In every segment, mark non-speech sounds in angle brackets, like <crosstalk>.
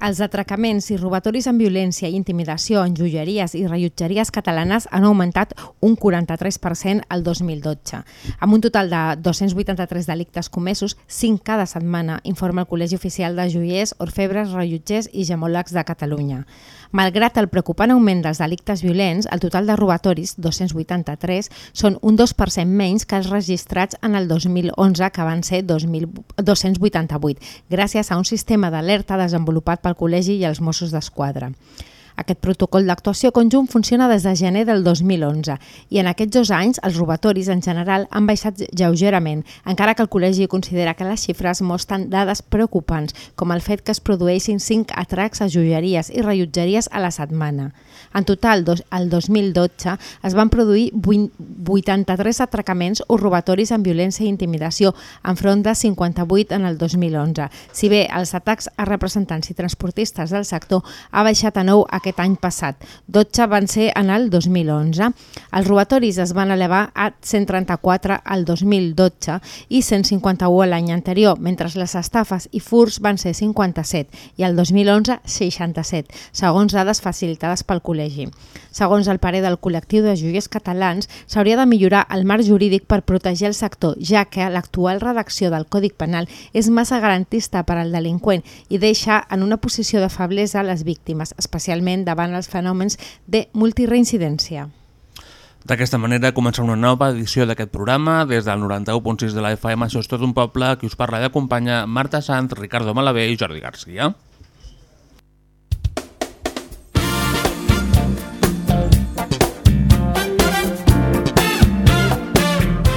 Els atracaments i robatoris amb violència i intimidació en joieries i rellotgeries catalanes han augmentat un 43% al 2012. Amb un total de 283 delictes comesos, 5 cada setmana, informa el Col·legi Oficial de Joiers, Orfebres, Rellotgers i Gemòlegs de Catalunya. Malgrat el preocupant augment dels delictes violents, el total de robatoris, 283, són un 2% menys que els registrats en el 2011, que van ser 2.000 288, gràcies a un sistema d'alerta desenvolupat pel Col·legi i els Mossos d'Esquadra. Aquest protocol d'actuació conjunt funciona des de gener del 2011 i en aquests dos anys els robatoris en general han baixat lleugerament, encara que el col·legi considera que les xifres mostren dades preocupants, com el fet que es produeixin 5 atracs a joieries i rellotgeries a la setmana. En total, dos, el 2012 es van produir 83 atracaments o robatoris amb violència i intimidació, enfront de 58 en el 2011. Si bé els atacs a representants i transportistes del sector ha baixat a 9 aquest any passat, 12 van ser en el 2011. Els robatoris es van elevar a 134 al 2012 i 151 l'any anterior, mentre les estafes i furs van ser 57 i el 2011 67, segons dades facilitades pel col·legi. Segons el parer del col·lectiu de joiers catalans, s'hauria de millorar el marc jurídic per protegir el sector, ja que l'actual redacció del Còdic Penal és massa garantista per al delinqüent i deixa en una posició de feblesa les víctimes, especialment davant els fenòmens de multireincidència. D'aquesta manera comença una nova edició d'aquest programa des del 91.6 de la FM, això és tot un poble, qui us parla i acompanya Marta Sant, Ricardo Malavé i Jordi Garcia.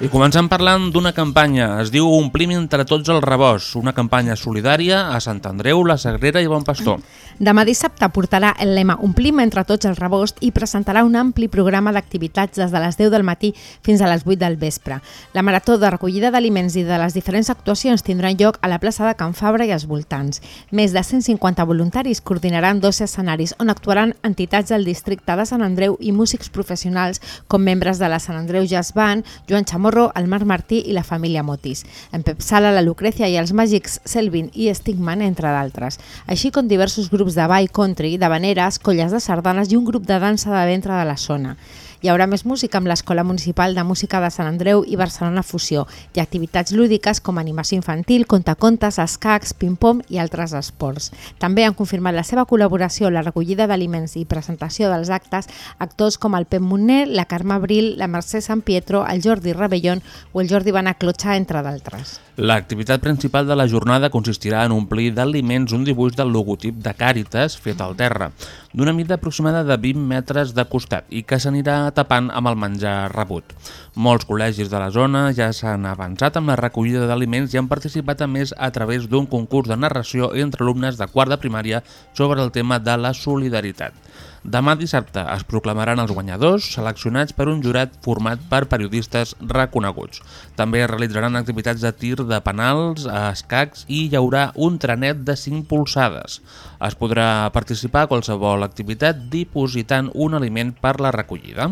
I comencem parlant d'una campanya. Es diu Omplim entre tots el rebost, una campanya solidària a Sant Andreu, la Sagrera i Bon Pastor. Demà dissabte portarà el lema Omplim entre tots el rebost i presentarà un ampli programa d'activitats des de les 10 del matí fins a les 8 del vespre. La marató de recollida d'aliments i de les diferents actuacions tindran lloc a la plaça de Can Fabra i als voltants. Més de 150 voluntaris coordinaran dos escenaris on actuaran entitats del districte de Sant Andreu i músics professionals com membres de la Sant Andreu Jazz Band, Joan Chamorro, el Marc Martí i la família Motis, en Pep Sala, la Lucrecia i els màgics Selvin i Stigman, entre d'altres, així com diversos grups de ball country, de veneres, colles de sardanes i un grup de dansa de ventre de la zona. Hi haurà més música amb l'Escola Municipal de Música de Sant Andreu i Barcelona Fusió i activitats lúdiques com animació infantil, contacontes, escacs, ping-pong i altres esports. També han confirmat la seva col·laboració la recollida d'aliments i presentació dels actes actors com el Pep Moner, la Carme Abril, la Mercè San Pietro, el Jordi Rebellón o el Jordi Banaclotxa, entre d'altres. L'activitat principal de la jornada consistirà en omplir d'aliments un dibuix del logotip de Càritas fet al terra, d'una mida aproximada de 20 metres de costat i que s'anirà tapant amb el menjar rebut. Molts col·legis de la zona ja s'han avançat amb la recollida d'aliments i han participat a més a través d'un concurs de narració entre alumnes de quart de primària sobre el tema de la solidaritat. Demà dissabte es proclamaran els guanyadors, seleccionats per un jurat format per periodistes reconeguts. També es realitzaran activitats de tir de penals, escacs i hi haurà un trenet de 5 polsades. Es podrà participar a qualsevol activitat dipositant un aliment per la recollida.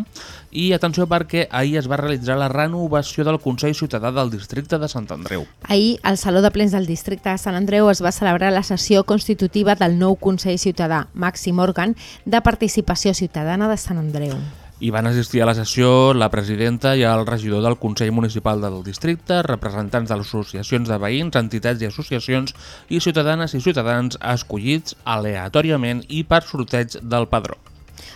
I atenció perquè ahir es va realitzar la renovació del Consell Ciutadà del districte de Sant Andreu. Ahir, al Saló de Plens del districte de Sant Andreu es va celebrar la sessió constitutiva del nou Consell Ciutadà, màxim òrgan de participació ciutadana de Sant Andreu. Hi van assistir a la sessió la presidenta i el regidor del Consell Municipal del districte, representants de les associacions de veïns, entitats i associacions i ciutadanes i ciutadans escollits aleatòriament i per sorteig del padró.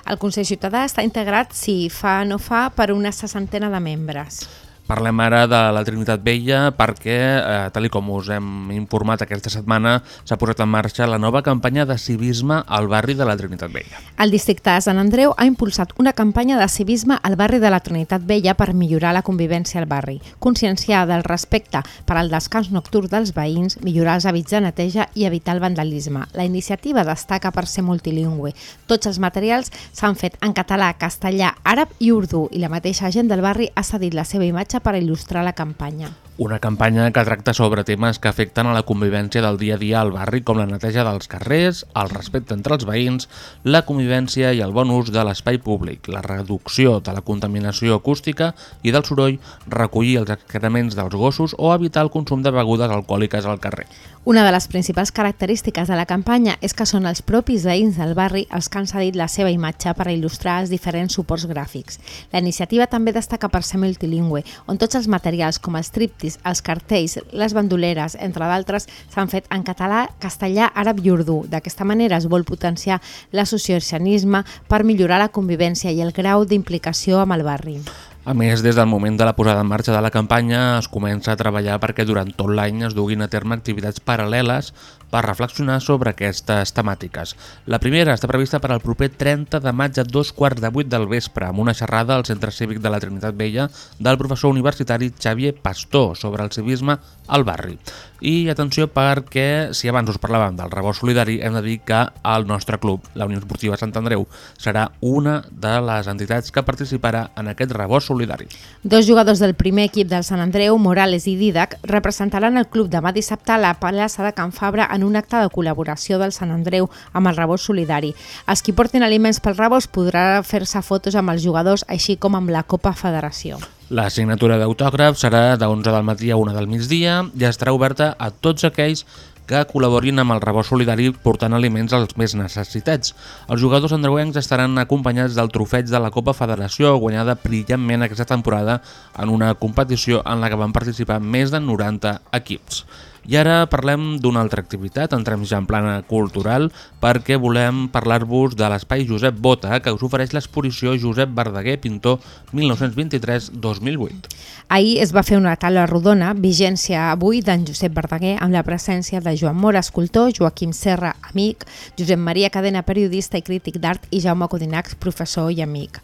El Consell Ciutadà està integrat, si fa no fa, per una sessantena de membres. Parlem ara de la Trinitat Vella perquè, eh, tal com us hem informat aquesta setmana, s'ha posat en marxa la nova campanya de civisme al barri de la Trinitat Vella. El districte de Sant Andreu ha impulsat una campanya de civisme al barri de la Trinitat Vella per millorar la convivència al barri, conscienciar del respecte per al descans nocturn dels veïns, millorar els hàbits de neteja i evitar el vandalisme. La iniciativa destaca per ser multilingüe. Tots els materials s'han fet en català, castellà, àrab i urdú i la mateixa gent del barri ha cedit la seva imatge per il·lustrar la campanya. Una campanya que tracta sobre temes que afecten a la convivència del dia a dia al barri, com la neteja dels carrers, el respecte entre els veïns, la convivència i el bon ús de l'espai públic, la reducció de la contaminació acústica i del soroll, recollir els excrements dels gossos o evitar el consum de begudes alcohòliques al carrer. Una de les principals característiques de la campanya és que són els propis veïns del barri els que han cedit la seva imatge per il·lustrar els diferents suports gràfics. La iniciativa també destaca per ser multilingüe, on tots els materials com els triptis, els cartells, les bandoleres, entre d'altres, s'han fet en català, castellà, àrab i urdú. D'aquesta manera es vol potenciar l'associacionisme per millorar la convivència i el grau d'implicació amb el barri. A més, des del moment de la posada en marxa de la campanya es comença a treballar perquè durant tot l'any es duguin a terme activitats paral·leles per reflexionar sobre aquestes temàtiques. La primera està prevista per al proper 30 de maig a dos quarts de vuit del vespre amb una xerrada al Centre Cívic de la Trinitat Vella del professor universitari Xavier Pastor sobre el civisme al barri. I atenció perquè, si abans us parlàvem del rebost solidari, hem de dir que el nostre club, la Unió Esportiva Sant Andreu, serà una de les entitats que participarà en aquest rebost solidari. Dos jugadors del primer equip del Sant Andreu, Morales i Didac, representaran el club demà dissabte a la plaça de Can Fabra en un acte de col·laboració del Sant Andreu amb el rebost solidari. Els qui portin aliments pel rebost podrà fer-se fotos amb els jugadors, així com amb la Copa Federació. La signatura d'autògraf serà de 11 del matí a 1 del migdia i estarà oberta a tots aquells que col·laborin amb el rebost solidari portant aliments als més necessitats. Els jugadors andreuencs estaran acompanyats del trofeig de la Copa Federació, guanyada brillantment aquesta temporada en una competició en la que van participar més de 90 equips. I ara parlem d'una altra activitat, entrem ja en plana cultural, perquè volem parlar-vos de l'espai Josep Bota, que us ofereix l'exposició Josep Verdaguer, pintor 1923-2008. Ahir es va fer una taula rodona, vigència avui d'en Josep Verdaguer, amb la presència de Joan Mora, escultor, Joaquim Serra, amic, Josep Maria Cadena, periodista i crític d'art, i Jaume Codinacs, professor i amic.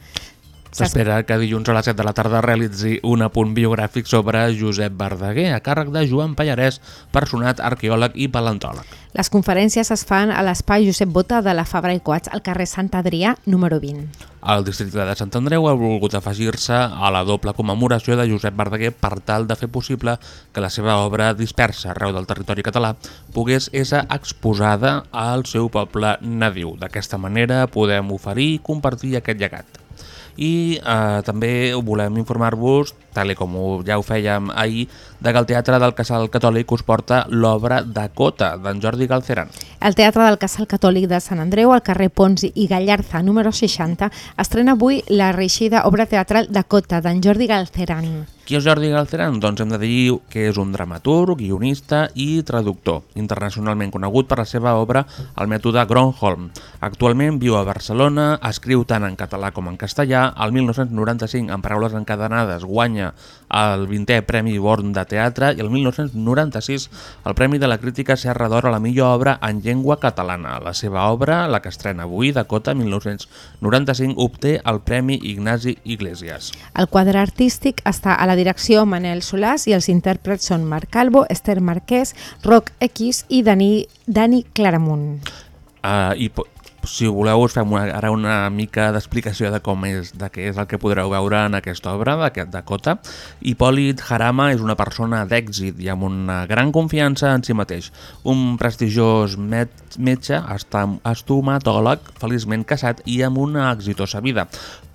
S'espera que dilluns a les 7 de la tarda realitzi un apunt biogràfic sobre Josep Verdaguer, a càrrec de Joan Pallarès, personat, arqueòleg i paleontòleg. Les conferències es fan a l'espai Josep Bota de la Fabra i Coats, al carrer Sant Adrià, número 20. El districte de Sant Andreu ha volgut afegir-se a la doble commemoració de Josep Verdaguer per tal de fer possible que la seva obra dispersa arreu del territori català pogués ésser exposada al seu poble nadiu. D'aquesta manera podem oferir i compartir aquest llegat i eh, també volem informar-vos, tal com ja ho fèiem ahir, de que el Teatre del Casal Catòlic us porta l'obra Dakota, d'en Jordi Galceran. El Teatre del Casal Catòlic de Sant Andreu, al carrer Pons i Gallarza, número 60, estrena avui la reeixida obra teatral Dakota, d'en Jordi Galceran. Qui és Jordi Galceran? Doncs hem de dir que és un dramaturg, guionista i traductor, internacionalment conegut per la seva obra El mètode Gronholm. Actualment viu a Barcelona, escriu tant en català com en castellà. El 1995, en paraules encadenades, guanya el 20è Premi Born de Teatre i el 1996 el Premi de la Crítica Serra d'Or a la millor obra en llengua catalana. La seva obra, la que estrena avui, Dakota, 1995, obté el Premi Ignasi Iglesias. El quadre artístic està a la direcció Manel Solàs i els intèrprets són Marc Calvo, Esther Marquès, Roc X i Dani, Dani Claramunt. Uh, I si voleu us fem una, ara una mica d'explicació de com és, de què és el que podreu veure en aquesta obra d'aquest Dakota. Hipòlit Harama és una persona d'èxit i amb una gran confiança en si mateix. Un prestigiós met metge, estomatòleg, feliçment casat i amb una exitosa vida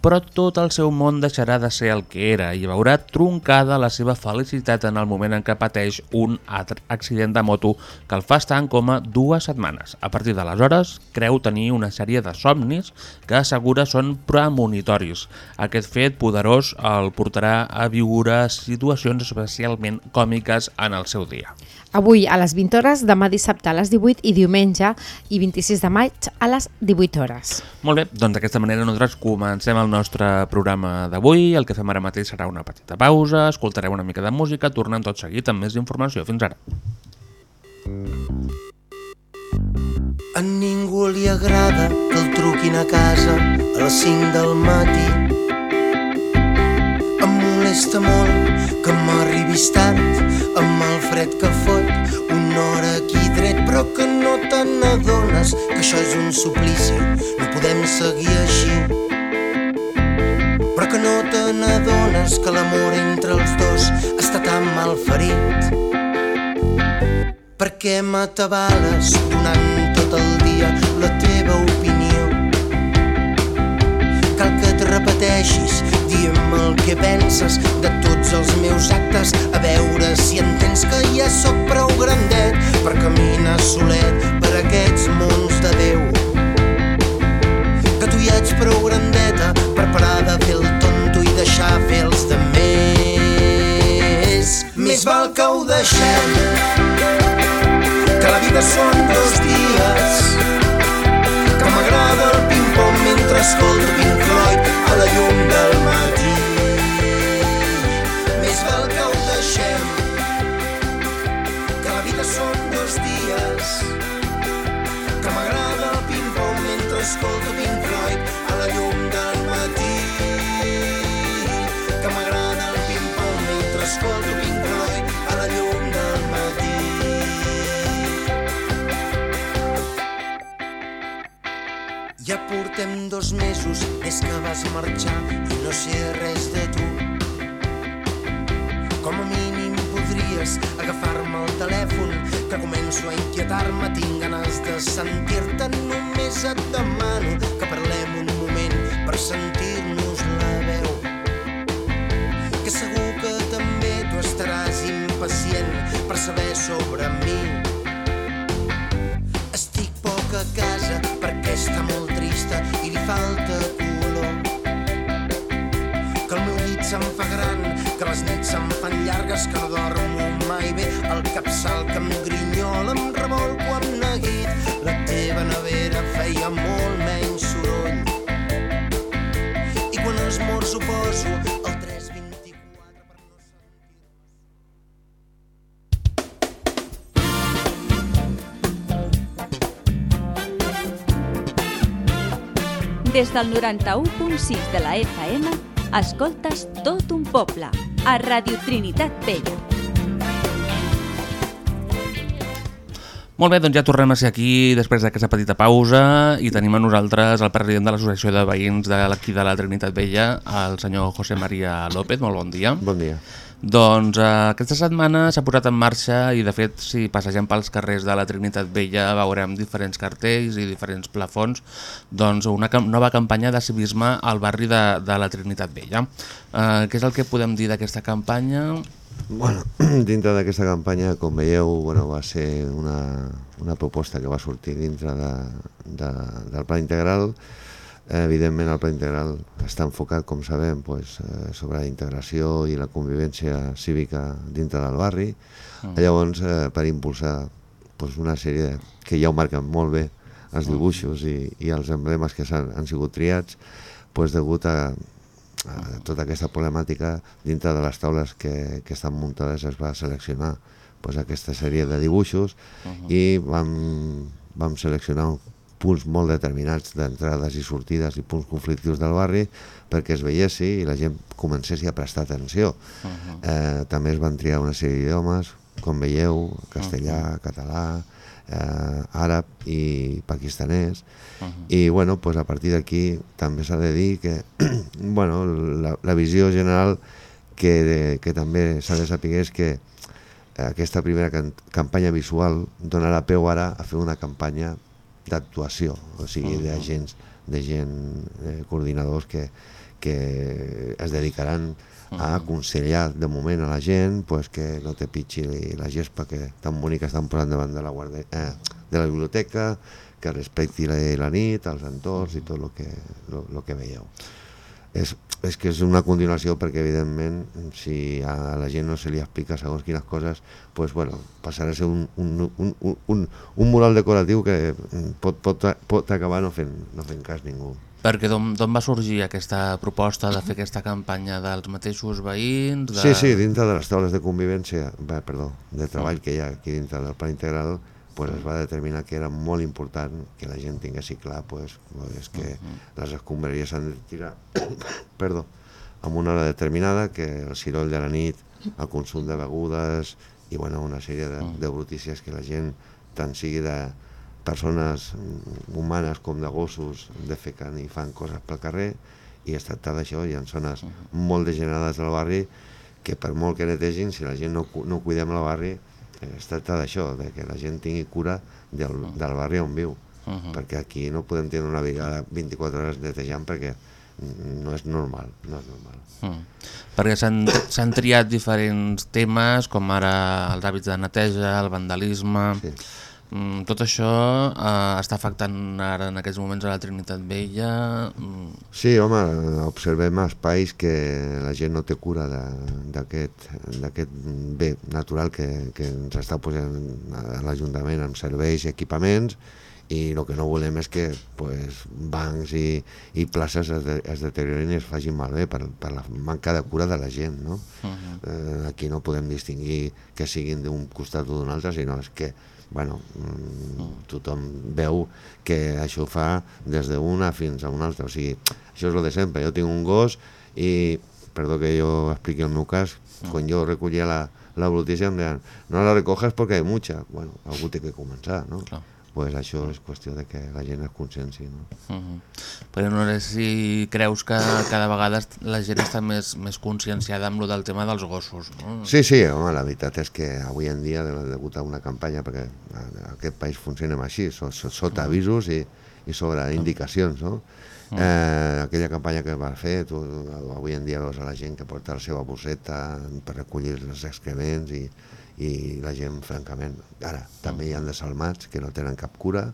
però tot el seu món deixarà de ser el que era i veurà troncada la seva felicitat en el moment en què pateix un accident de moto que el fa estar en coma dues setmanes. A partir d'aleshores, creu tenir una sèrie de somnis que assegura són premonitoris. Aquest fet poderós el portarà a viure situacions especialment còmiques en el seu dia. Avui a les 20 hores, demà dissabte a les 18 i diumenge i 26 de maig a les 18 hores. Molt bé, doncs d'aquesta manera nosaltres comencem el nostre programa d'avui. El que fem ara mateix serà una petita pausa, escoltareu una mica de música, tornem tot seguit amb més informació. Fins ara. A ningú li agrada que el truquin a casa a les 5 del matí. Em molesta molt que m'arribis tard amb el fred que fot una hora aquí dret però que no te n'adones que això és un suplici, no podem seguir així. Però que no te n'adones que l'amor entre els dos està tan mal ferit. Per què m'atabales donant que penses de tots els meus actes, a veure si entens que ja sóc prou grandet per caminar solet per aquests mons de Déu. Que tu ja ets prou grandeta per parar de fer el tonto i deixar fer els de més. Més val que ho deixem, que la vida són dos dies, que m'agrada el ping-pong mentre escolto Pink Floyd a la llum del matí. Escolto Pink Floyd a la llum del matí. Que m'agrada el ping-pong mentre escolto Pink Floyd a la llum del matí. Ja portem dos mesos des que vas marxar i no sé res de tu. Com a mínim podries agafar-me el telèfon que començo a inquietar-me, tinc ganes de sentir-te, només et demano que parlem un moment per sentir-nos la veu. Que segur que també tu estaràs impacient per saber sobre mi. Estic poc a casa perquè està molt trista i li falta color. Que el meu llit se'm fa gran, que les nits se'm fan llargues, que no dormo mai bé, el capçal que em grinyola, em revolco amb neguit. La teva nevera feia molt menys soroll. I quan esmorzo poso el 324 per no sentir... Des del 91.6 de la FM, escoltes tot un poble, a Radio Trinitat Vella. Molt bé, doncs ja tornem a ser aquí després d'aquesta petita pausa i tenim a nosaltres el president de l'Associació de Veïns de l'Aquí de la Trinitat Vella, el senyor José María López. Molt bon dia. Bon dia. Doncs eh, aquesta setmana s'ha posat en marxa i de fet si passegem pels carrers de la Trinitat Vella veurem diferents cartells i diferents plafons doncs una nova campanya de civisme al barri de, de la Trinitat Vella. Eh, què és el que podem dir d'aquesta campanya? Bueno, <clears throat> dintre d'aquesta campanya, com veieu, bueno, va ser una, una proposta que va sortir dintre de, de, del pla integral. Eh, evidentment, el pla integral està enfocat, com sabem, pues, eh, sobre la integració i la convivència cívica dintre del barri. Mm. Llavors, eh, per impulsar pues, una sèrie que ja ho marquen molt bé, els dibuixos i, i els emblemes que han, han sigut triats, pues, degut a, a tota aquesta problemàtica dintre de les taules que, que estan muntades es va seleccionar pues, aquesta sèrie de dibuixos uh -huh. i vam, vam seleccionar punts molt determinats d'entrades i sortides i punts conflictius del barri perquè es veiessi i la gent comencés a prestar atenció. Uh -huh. eh, també es van triar una sèrie d'idiomes, com veieu, castellà, uh -huh. català, eh, àrab i pakistanès uh -huh. i bueno, pues a partir d'aquí també s'ha de dir que <clears throat> bueno, la, la visió general que, que també s'ha de saber és que aquesta primera campanya visual donarà peu ara a fer una campanya d'actuació, o sigui, uh -huh. d'agents, de gent, eh, coordinadors que, que es dedicaran a aconsellar de moment a la gent pues, que no te pitxi la gespa que tan bonica estan posant davant de la, guarda, eh, de la biblioteca, que respecti la, la nit, els entorns i tot el que, lo, lo que veieu. És, és que és una continuació perquè evidentment si a la gent no se li explica segons quines coses pues, bueno, passarà a ser un, un, un, un, un, un mural decoratiu que pot, pot, pot acabar no fent, no fent cas ningú. Perquè d'on va sorgir aquesta proposta de fer aquesta campanya dels mateixos veïns? De... Sí, sí, dintre de les taules de convivència, bé, perdó, de treball que hi ha aquí dintre del pla integral, pues es va determinar que era molt important que la gent tinguessi clar pues, pues que uh -huh. les escombraries s'han de tirar <coughs> perdó, amb una hora determinada, que el ciroll de la nit, el consum de begudes i bueno, una sèrie de, de brutícies que la gent, tant sigui de, persones humanes com de gossos defequen i fan coses pel carrer i es tracta d'això, hi ha zones molt degenerades del barri que per molt que netegin, si la gent no, no cuidem el barri, es tracta d'això, de que la gent tingui cura del, del barri on viu, uh -huh. perquè aquí no podem tenir una vegada 24 hores netejant perquè no és normal, no és normal. Mm. Perquè s'han triat diferents temes, com ara els hàbits de neteja, el vandalisme... Sí Mm, tot això eh, està afectant ara en aquests moments a la Trinitat Vella? Mm. Sí, home, observem espais que la gent no té cura d'aquest bé natural que, que ens està posant l'Ajuntament amb serveis i equipaments i el que no volem és que pues, bancs i, i places es, de, es deteriorin i es facin malbé per, per la manca de cura de la gent. No? Uh -huh. eh, aquí no podem distingir que siguin d'un costat o d'un altre, sinó és que bueno, mm, tothom veu que això fa des d'una fins a una altra, o sigui, això és el de sempre, jo tinc un gos i, perdó que jo expliqui el meu cas, quan jo recollia la, la brutícia em deien, no la recoges perquè hi ha mucha, bueno, algú té que començar, no? Clar pues això és qüestió de que la gent es conscienci. No? Uh -huh. Però no sé si creus que cada vegada la gent està més, més conscienciada amb lo del tema dels gossos. No? Sí, sí, home, la veritat és que avui en dia, degut a una campanya, perquè aquest país funciona així, sota avisos i, i sobre indicacions, no? -huh. Eh, aquella campanya que va fer, tu, avui en dia veus a la gent que porta la seva bosseta per recollir els excrements i, i la gent, francament, ara també hi han desalmats que no tenen cap cura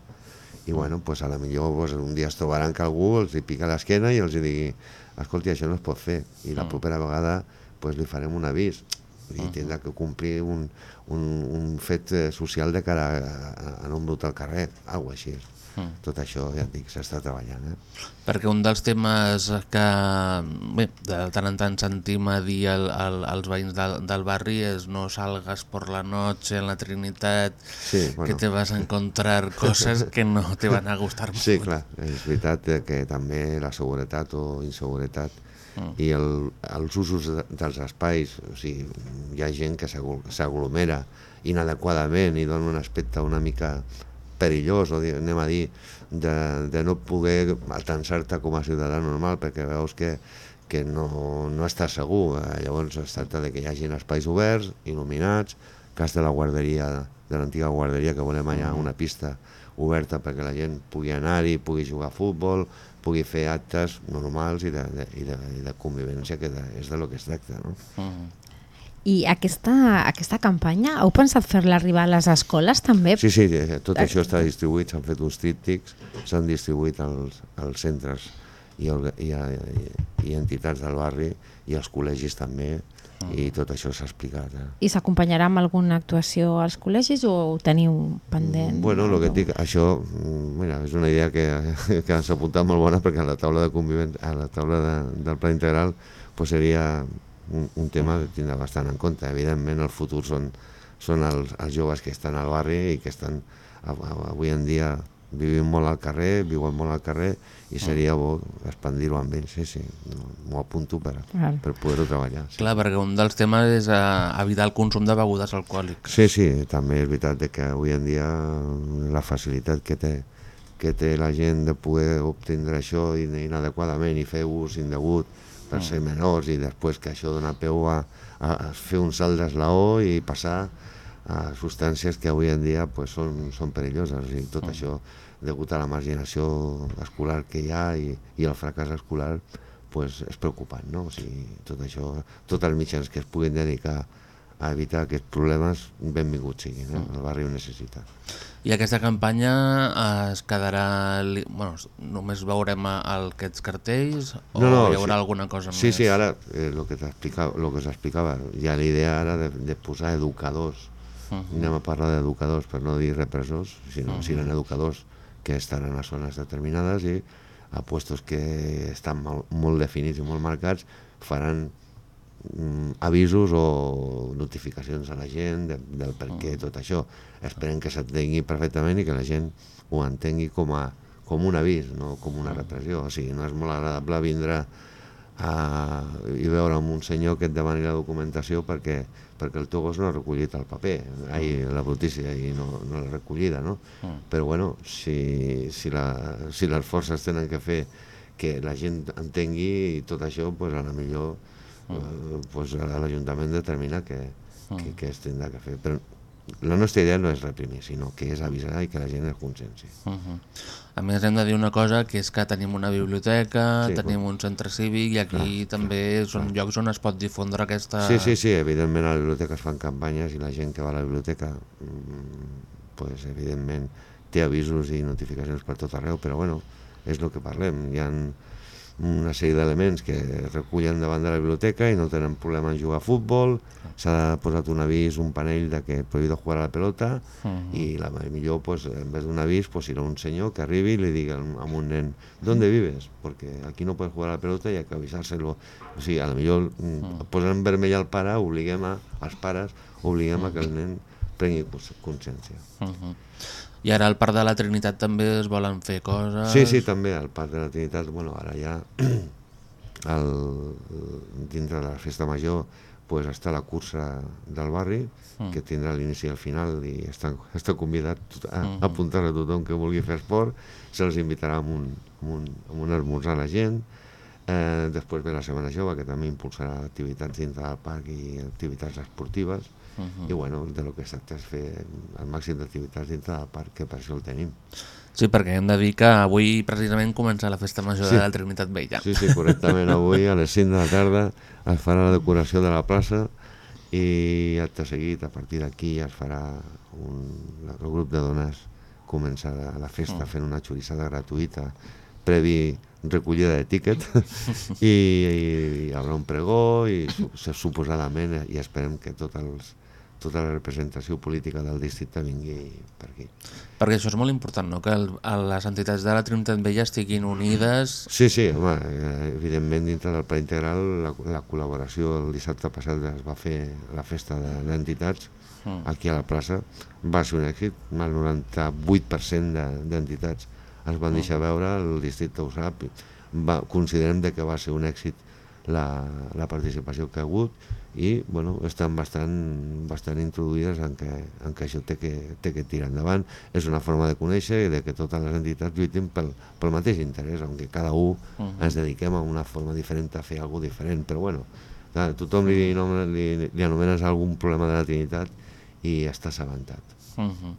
i bueno, pues a la millor pues, un dia es trobaran que algú els hi pica l'esquena i els hi digui escolti, això no es pot fer i la propera vegada pues, li farem un avís i tindrà que complir un, un, un fet eh, social de cara a, a, a no embrutar el carrer, alguna així. Mm. Tot això, ja et dic, s'està treballant. Eh? Perquè un dels temes que bé, de tant en tant sentim a dir el, el, als veïns del, del barri és no salgas por la noche en la Trinitat, sí, bueno. que te vas a encontrar coses que no te van a gustar Sí, molt. clar, és veritat que també la seguretat o inseguretat mm. i el, els usos dels espais, o sigui, hi ha gent que s'aglomera inadequadament i dona un aspecte una mica perillós, o anem a dir, de, de no poder atensar-te com a ciutadà normal, perquè veus que, que no, no està segur. Eh? Llavors es tracta de que hi hagi espais oberts, il·luminats, cas de la guarderia, de l'antiga guarderia, que volem allà una pista oberta perquè la gent pugui anar-hi, pugui jugar a futbol, pugui fer actes normals i de, de, i de, i de convivència, que de, és de lo que es tracta. No? Uh -huh. I aquesta, aquesta campanya, heu pensat fer-la arribar a les escoles també? Sí, sí, eh, tot de... això està distribuït, s'han fet uns tríptics, s'han distribuït als, als centres i, i, i, i entitats del barri i als col·legis també, i tot això s'ha explicat. Eh? I s'acompanyarà amb alguna actuació als col·legis o ho teniu pendent? Mm, bueno, el que et dic, això mm, mira, és una idea que, <laughs> que s'ha apuntat molt bona perquè a la taula de convivent, a la taula de, del pla integral pues seria un, un tema que tindrà bastant en compte. Evidentment el futur són, són els, els joves que estan al barri i que estan avui en dia vivim molt al carrer, viuen molt al carrer i seria bo expandir-ho amb ells, sí, sí, m'ho apunto per, per poder-ho treballar. Sí. Clar, perquè un dels temes és uh, evitar el consum de begudes alcohòliques. Sí, sí, també és veritat que avui en dia la facilitat que té que té la gent de poder obtindre això inadequadament i fer ús indegut per mm. ser menors i després que això dona peu a, a, a fer un salt d'eslaó i passar a substàncies que avui en dia pues, són, són perilloses i tot mm. això degut a la marginació escolar que hi ha i, i el fracàs escolar pues, és preocupant, no? O sigui, tot això, tots els mitjans que es puguin dedicar a evitar aquests problemes, benvinguts siguin, eh? el barri ho necessita. I aquesta campanya eh, es quedarà... li- Bueno, només veurem a- el- aquests cartells o hi haurà alguna cosa sí, més? Sí, ara, eh, lo que t'explicava, lo que s'explicava, hi ha la idea ara de, de posar educadors, Mhm. anem a parlar d'educadors per no dir repressors, sinó Mhm. seran educadors que estaran a zones determinades i a puestos que estan molt, molt definits i molt marcats faran mm, avisos o notificacions a la gent de, del per què tot això. Esperem que s'entengui perfectament i que la gent ho entengui com, a, com un avís, no com una repressió. O sigui, no és molt agradable vindre a, i veure amb un senyor que et demani la documentació perquè, perquè el teu gos no ha recollit el paper, ai, la brutícia i no, no l'ha recollida, no? Però bueno, si, si, la, si les forces tenen que fer que la gent entengui i tot això, pues a la millor eh, pues l'Ajuntament determina que, que, que es tindrà que fer. Però la nostra idea no és reprimir, sinó que és avisar i que la gent es conscienci. Uh -huh. A més hem de dir una cosa, que és que tenim una biblioteca, Sí, tenim un centre cívic i aquí clar, també són clar. llocs on es pot difondre aquesta... Sí, sí, sí, evidentment a la biblioteca es fan campanyes i la gent que va a la biblioteca mm, pues, evidentment té avisos i notificacions per tot arreu, però bueno, és el que parlem. Hi ha una sèrie d'elements que recullen davant de la biblioteca i no tenen problema en jugar a futbol, s'ha posat un avís, un panell de que prohibido jugar a la pelota Mhm. i la millor, pues, en vez d'un avís, pues, irà un senyor que arribi i li digui a un nen ¿dónde vives? Porque aquí no puedes jugar a la pelota i hay que avisárselo. O sigui, a lo millor mm. posant en vermell al pare, obliguem a, als pares, obliguem a que el nen prengui cons- consciència. Uh -huh. I ara al Parc de la Trinitat també es volen fer coses... Sí, sí, també al Parc de la Trinitat, bueno, ara ja <clears throat> el, dintre de la festa major pues, està la cursa del barri, Mm. que tindrà l'inici i el final i està, està convidat a, a apuntar a tothom que vulgui fer esport, se'ls invitarà amb un, amb un, amb un esmorzar a la gent, eh, després ve la Setmana Jove, que també impulsarà activitats dintre del parc i activitats esportives, Mhm. i bueno, de lo que es tracta és fer el màxim d'activitats dintre del parc, que per això el tenim. Sí, perquè hem de dir que avui precisament comença la festa major Sí. de la Trinitat Vella. Sí, sí, correctament. Avui a les 5 de la tarda es farà la decoració de la plaça i acte seguit, a partir d'aquí es farà un, el grup de dones començarà la festa Mm. fent una xorissada gratuïta previ recollida de tíquet <laughs> i, i hi haurà un pregó i su- suposadament i esperem que tot els, tota la representació política del districte vingui per aquí. Perquè això és molt important, no? que el, les entitats de la Trinitat Vella estiguin unides... Sí, sí, home, eh, evidentment dintre del Pla Integral la, la col·laboració el dissabte passat es va fer la festa de- d'entitats Mm. aquí a la plaça, va ser un èxit, el 98% de- es van deixar veure, el districte ho sap, va, considerem de que va ser un èxit la, la participació que ha hagut i bueno, estan bastant, bastant introduïdes en que, en que això té que, té que tirar endavant. És una forma de conèixer i de que totes les entitats lluitin pel, pel mateix interès, aunque cada un Mhm. ens dediquem a una forma diferent a fer alguna diferent, però bueno, clar, tothom li, nom- li, li anomenes algun problema de la Trinitat i està assabentat. Uh -huh.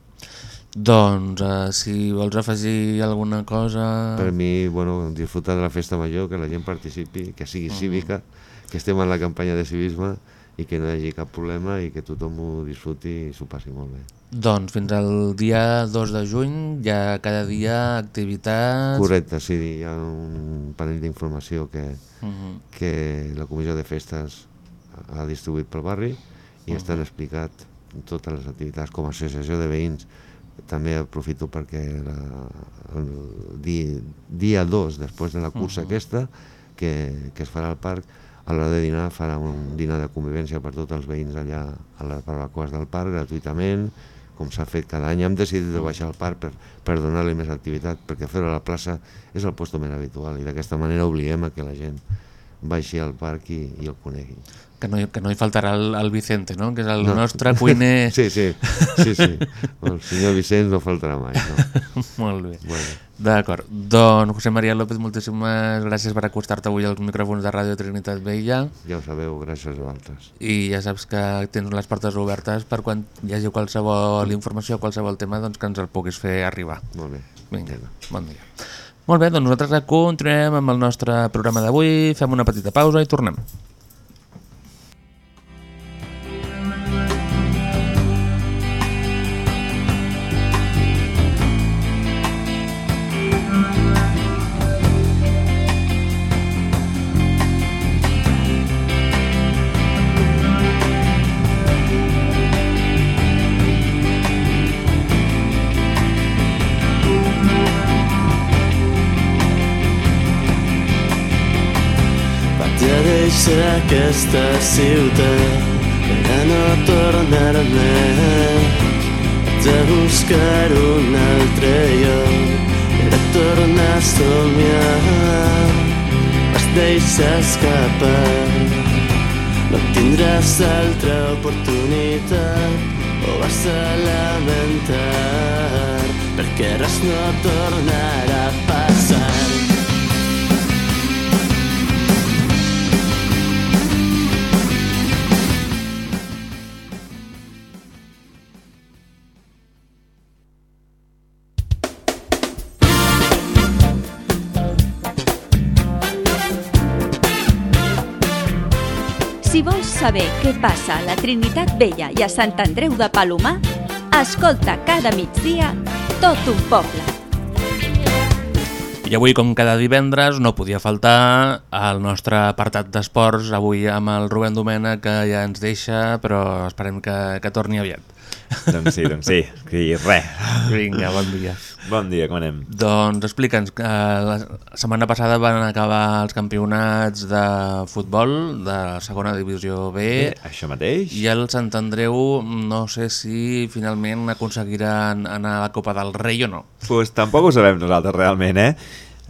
Doncs, eh, si vols afegir alguna cosa... Per mi, bueno, disfrutar de la festa major, que la gent participi, que sigui Mhm. cívica, que estem en la campanya de civisme i que no hi hagi cap problema i que tothom ho disfruti i s'ho passi molt bé. Doncs fins al dia 2 de juny hi ha cada dia activitats... Correcte, sí, hi ha un panell d'informació que, Mhm. que la comissió de festes ha distribuït pel barri i Mhm. estan explicat totes les activitats com a associació de veïns també aprofito perquè la, el dia, dia 2 després de la cursa Mhm. aquesta que, que es farà al parc a l'hora de dinar farà un dinar de convivència per tots els veïns allà a les barbacoes del parc gratuïtament com s'ha fet cada any. Hem decidit de baixar al parc per, per donar-li més activitat, perquè fer-ho a la plaça és el lloc més habitual i d'aquesta manera obliguem a que la gent baixi al parc i, i el conegui. Que no, que no hi faltarà el, el Vicente, no? que és el No. nostre cuiner... <laughs> Sí, sí, sí, sí. El senyor Vicenç no faltarà mai, no. <laughs> Molt bé. Bueno. D'acord. Doncs José María López, moltíssimes gràcies per acostar-te avui als micròfons de Ràdio Trinitat Vella Ja ho sabeu, gràcies a vosaltres. i ja saps que tens les portes obertes per quan hi hagi qualsevol informació, qualsevol tema, doncs que ens el puguis fer arribar. Molt bé. Vinga, bon dia. Molt bé, doncs nosaltres continuem amb el nostre programa d'avui, fem una petita pausa i tornem. Deixar aquesta ciutat per no tornar més. Vaig a buscar un altre lloc per tornar a somiar. Vas deixar escapar, no tindràs altra oportunitat o vas a lamentar perquè res no tornarà a passar. Vols saber què passa a la Trinitat Vella i a Sant Andreu de Palomar, escolta cada migdia tot un poble. I avui, com cada divendres, no podia faltar el nostre apartat d'esports, avui amb el Rubén Domena, que ja ens deixa, però esperem que, que torni aviat. Doncs sí, doncs sí. I res. Vinga, bon dia. Bon dia, com anem? Doncs explica'ns, que la setmana passada van acabar els campionats de futbol de la segona divisió B. Bé, això mateix. I el Sant Andreu no sé si finalment aconseguiran anar a la Copa del Rei o no. Pues tampoc ho sabem nosaltres realment, eh?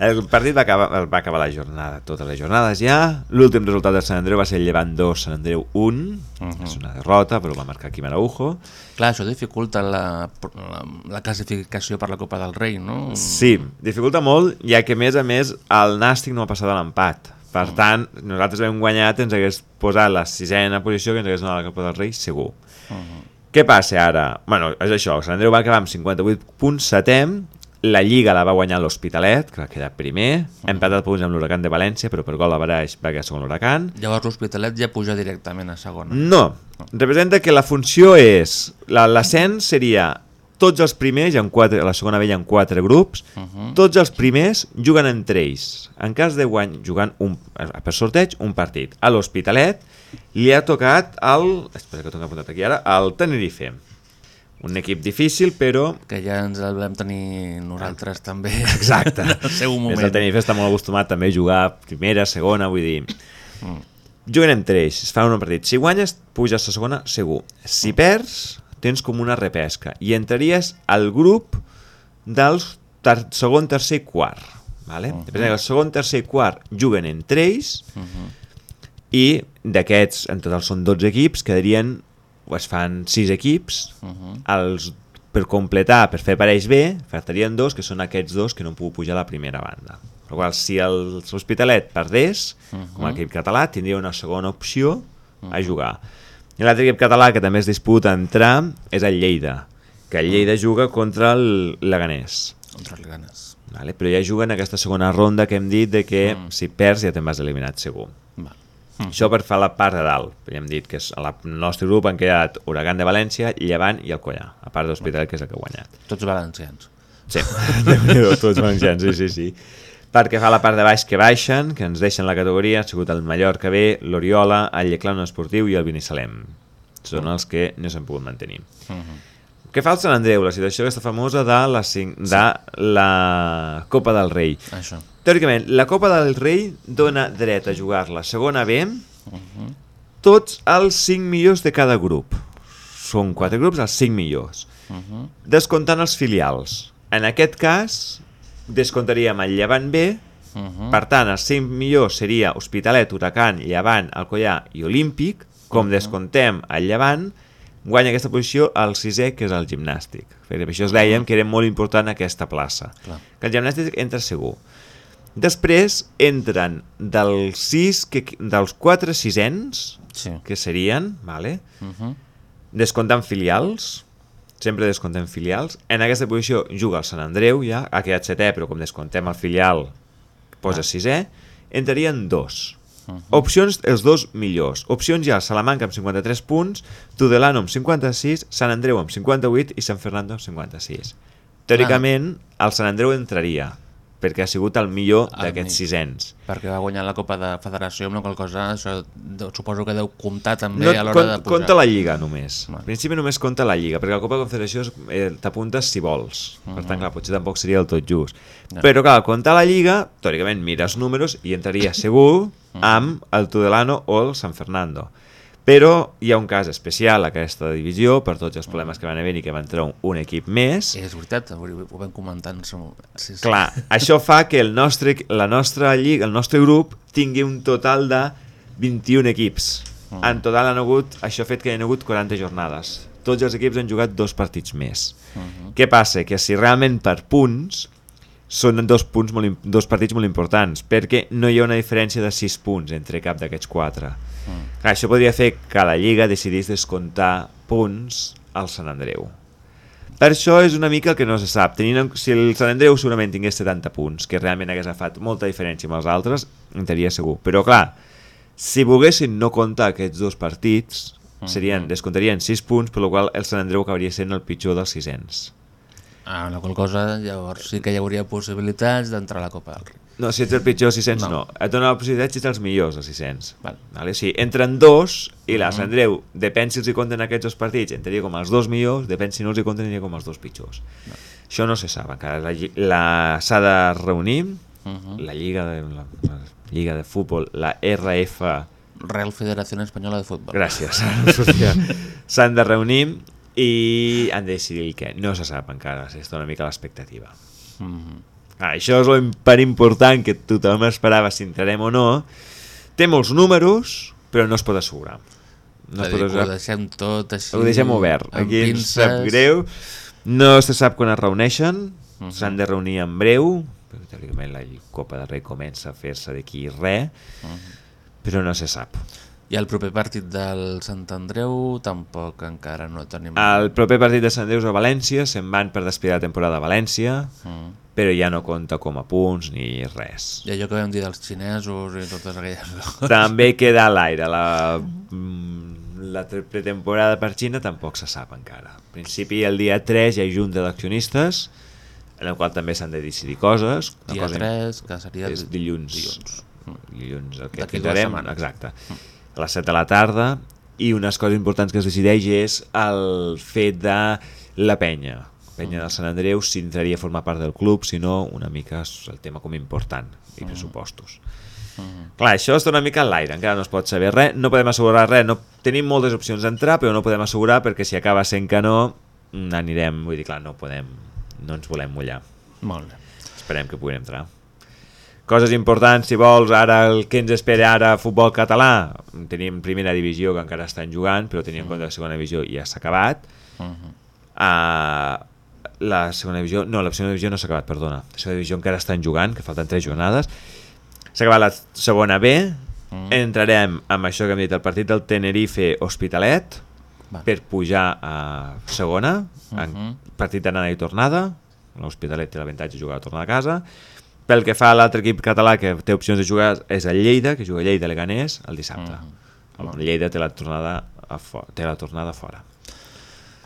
El partit va acabar, va acabar la jornada, totes les jornades ja. L'últim resultat de Sant Andreu va ser el Llevant 2, Sant Andreu 1. Uh -huh. És una derrota, però va marcar Quim Araujo. Clar, això dificulta la, la, la classificació per la Copa del Rei, no? Sí, dificulta molt, ja que a més a més el Nàstic no ha passat a l'empat. Per Mm. tant, nosaltres hem guanyat, ens hagués posat la sisena posició que ens hagués donat la Copa del Rei, segur. Uh-huh. Què passa ara? Bueno, és això, Sant Andreu va acabar amb 58 punts, setem, la Lliga la va guanyar l'Hospitalet, que va quedar primer, Mm. ha empatat punts amb l'Huracan de València, però per gol a Baraix va quedar segon l'Huracan. Llavors l'Hospitalet ja puja directament a segona. No, representa que la funció és, la- l'ascens seria tots els primers, ha quatre, a la segona vella ha quatre grups, Uh -huh. tots els primers juguen entre ells. En cas de guany, jugant un, per sorteig un partit. A l'Hospitalet li ha tocat el... Espera que ho tinc apuntat aquí ara. El Tenerife. Un equip difícil, però... Que ja ens el vam tenir nosaltres també. Exacte. <laughs> en el seu moment. Més el Tenerife està molt acostumat també a jugar primera, segona, vull dir... Mm. Juguen entre ells, es fan un partit. Si guanyes, puges a segona, segur. Si perds, tens com una repesca. I entraries al grup dels ter segon, tercer i quart. Vale? Uh -huh. El segon, tercer i quart juguen entre ells Uh -huh. i d'aquests, en total són 12 equips, quedarien, es fan 6 equips, Uh -huh. els, per completar, per fer parells bé, faltarien dos, que són aquests dos que no han pogut pujar a la primera banda. Per qual, si el- l'Hospitalet perdés, uh -huh. com a equip català, tindria una segona opció a jugar. I l'altre equip català que també es disputa entrar és el Lleida, que el Lleida juga contra el Leganés. Contra el Ganes. Vale? Però ja juguen aquesta segona ronda que hem dit de que mm. si perds ja te'n vas eliminat segur. Va. Això per fer la part de dalt. Ja hem dit que és, el nostre grup han quedat Huracan de València, Llevant i el Collà, a part d'Hospitalet, que és el que ha guanyat. Tots valencians. Sí, <laughs> tots valencians, sí, sí, sí. Perquè fa la part de baix que baixen, que ens deixen la categoria, ha sigut el Mallorca B, l'Oriola, el Lleclano Esportiu i el Binissalem. Són els que no s'han pogut mantenir. Uh -huh. Què fa el Sant Andreu? La situació aquesta famosa de la, cin- de la Copa del Rei. Això. Teòricament, la Copa del Rei dona dret a jugar la segona B Uh -huh. tots els 5 millors de cada grup. Són 4 grups, els 5 millors. Uh -huh. Descomptant els filials. En aquest cas, descomptaríem el Llevant B, Uh -huh. per tant, els 5 millors seria Hospitalet, Huracan, Llevant, Alcoyà i Olímpic. Com descontem el Llevant, guanya aquesta posició el sisè, que és el gimnàstic. Per això es dèiem que era molt important aquesta plaça. Clar. Que el gimnàstic entra segur. Després entren dels, sis que, dels quatre sisens, Sí. que serien, vale? Uh -huh. descomptant filials, sempre descontem filials. En aquesta posició juga el Sant Andreu, ja, ha quedat setè, però com descontem el filial, posa sisè, entrarien dos. Opcions, els dos millors. Opcions hi ha Salamanca amb 53 punts, Tudelano amb 56, Sant Andreu amb 58 i Sant Fernando amb 56. Teòricament, el Sant Andreu entraria, perquè ha sigut el millor d'aquests sisens. Perquè va guanyar la Copa de Federació, amb la qual cosa això suposo que deu comptar també No, a l'hora de pujar. compta la Lliga només. Al principi només compta la Lliga, perquè la Copa de Confederació eh, t'apuntes si vols. Per tant, clar, potser tampoc seria del tot just. Ja. Però clar, compta la Lliga, teòricament mires números i entraria segur amb el Tudelano o el San Fernando. Però hi ha un cas especial a aquesta divisió per tots els problemes que van haver i que va entrar un, un equip més. És veritat, ho vam comentar. Sí, sí. Clar, això fa que el nostre, la nostra lliga, el nostre grup tingui un total de 21 equips. Mm. En total han hagut, això ha fet que hi ha hagut 40 jornades. Tots els equips han jugat dos partits més. Mhm. Què passa? Que si realment per punts són dos, punts molt, dos partits molt importants, perquè no hi ha una diferència de 6 punts entre cap d'aquests quatre. Mm. Clar, això podria fer que la Lliga decidís descomptar punts al Sant Andreu. Per això és una mica el que no se sap. Tenint en, si el Sant Andreu segurament tingués 70 punts, que realment hagués agafat molta diferència amb els altres, entraria segur. Però clar, si volguessin no comptar aquests dos partits, serien, descomptarien 6 punts, per la qual el Sant Andreu acabaria sent el pitjor dels 600. Ah, la qual cosa llavors sí que hi hauria possibilitats d'entrar a la Copa del Rei. No, si ets el pitjor dels 600, no. No. Et dona la possibilitat si ets els millors dels 600. Val. Vale? Sí, entren dos i la Sant Andreu, depèn si els hi compten aquests dos partits, entraria com els dos millors, depèn si no els hi compten, aniria com els dos pitjors. No. Això no se sap encara. La, lli- la, S'ha de reunir, Mhm. la Lliga de, la, la Lliga de Futbol, la RF... Real Federació Espanyola de Futbol. Gràcies. <laughs> S'han de reunir i han de decidir el què. No se sap encara, està una mica l'expectativa. Mhm. Ah, això és el per important que tothom esperava si entrarem o no. Té molts números, però no es pot assegurar. No es pot ho deixem tot així... Ho deixem obert. Aquí ens pinces. sap greu. No se sap quan es reuneixen. Mhm. S'han de reunir en breu. Però teòricament la Copa de Rei comença a fer-se d'aquí res. Però no se sap. I el proper partit del Sant Andreu tampoc encara no tenim... El proper partit de Sant Deus a València se'n van per despedir la temporada a València, Mm. però ja no compta com a punts ni res. I allò que vam dir dels xinesos i totes aquelles <laughs> coses. També queda a l'aire. La, mm, la pretemporada per Xina tampoc se sap encara. En principi, el dia 3 hi ha junta d'accionistes, en el qual també s'han de decidir coses. Dia cosa 3, que seria és dilluns. dilluns. Dilluns, el que ficarem, exacte. A les 7 de la tarda, i unes coses importants que es decideix és el fet de la penya. La penya del Sant Andreu, si entraria a formar part del club, si no, una mica és el tema com important, i pressupostos. Clar, això està una mica a l'aire, encara no es pot saber res, no podem assegurar res, no, tenim moltes opcions d'entrar, però no podem assegurar perquè si acaba sent que no, mm, anirem, vull dir, clar, no podem, no ens volem mullar. Molt bé. Esperem que puguin entrar. Coses importants, si vols, ara el que ens espera ara futbol català, tenim primera divisió que encara estan jugant, però tenim en compte la segona divisió ja s'ha acabat. Mhm. Uh, la segona divisió, no, la segona divisió no s'ha acabat, perdona. La segona divisió encara estan jugant, que falten tres jornades. S'ha acabat la segona B, Mm. entrarem amb això que hem dit, el partit del Tenerife Hospitalet, Va. per pujar a segona, en Mhm. partit d'anada i tornada, l'Hospitalet té l'avantatge de jugar a tornar a casa. Pel que fa a l'altre equip català que té opcions de jugar és el Lleida, que juga Lleida-Leganés el dissabte. Mhm. El Lleida té la tornada a té la tornada fora.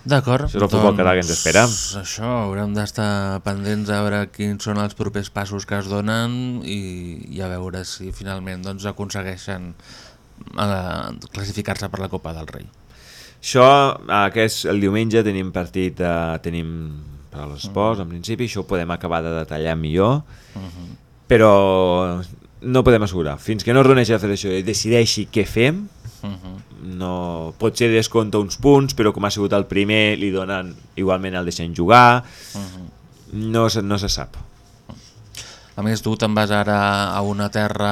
D'acord. Això és el futbol català que ens espera. Això, haurem d'estar pendents a veure quins són els propers passos que es donen i, i a veure si finalment doncs, aconsegueixen eh, classificar-se per la Copa del Rei. Això, aquest, el diumenge tenim partit, eh, tenim a les esports, en principi, això ho podem acabar de detallar millor, però no podem assegurar. Fins que no es reuneixi la federació i decideixi què fem, no, potser descompta uns punts, però com ha sigut el primer, li donen igualment el deixen jugar, no, se, no se sap. A més, tu te'n vas ara a una terra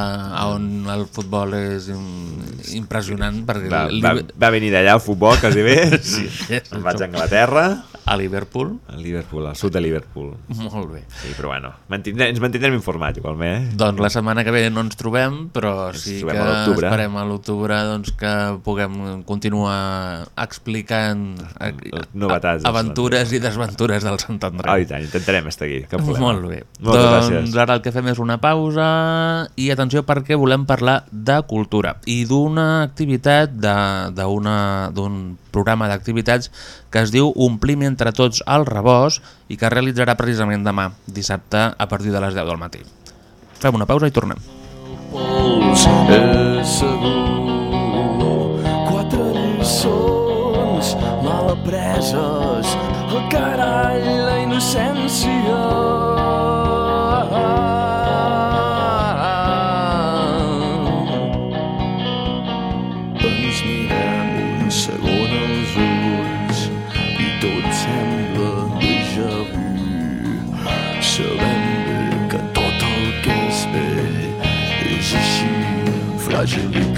on el futbol és im- impressionant. Perquè Va, va, va venir d'allà el futbol, quasi bé. <laughs> Sí, Em vaig a Anglaterra. A Liverpool. A Liverpool, al sud de Liverpool. Molt bé. Sí, però bueno, mantindrem, ens mantindrem informats igualment. Eh? Doncs la setmana que ve no ens trobem, però sí trobem que a esperem a l'octubre doncs, que puguem continuar explicant novetats aventures i desventures del Sant Andreu. Oh, i tant, intentarem estar aquí. Molt bé. Moltes doncs gràcies. ara el que fem és una pausa i atenció perquè volem parlar de cultura i d'una activitat d'un programa d'activitats que es diu Omplim entre tots el rebost i que es realitzarà precisament demà, dissabte, a partir de les 10 del matí. Fem una pausa i tornem. Quatre lliçons mal apreses, carall, la innocència. budget.